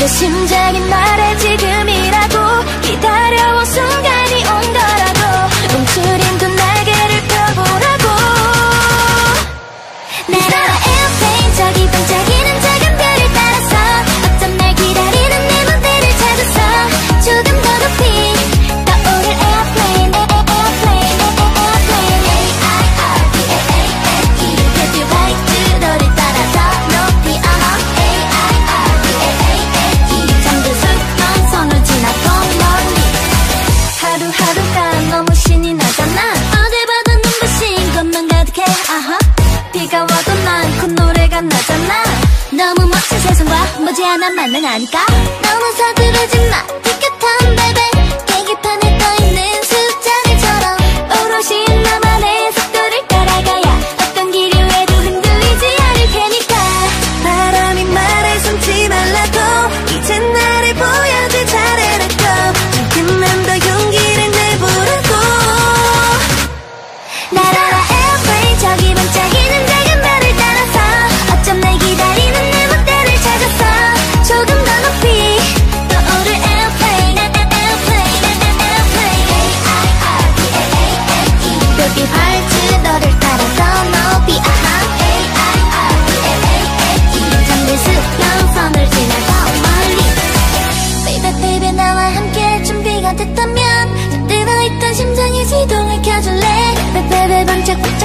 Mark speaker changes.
Speaker 1: 내 심장 세상과 머지않아 만나가니까 너무 서두르지 마. 티켓한 베베 시동을 켜줄래? 베베베 반짝반짝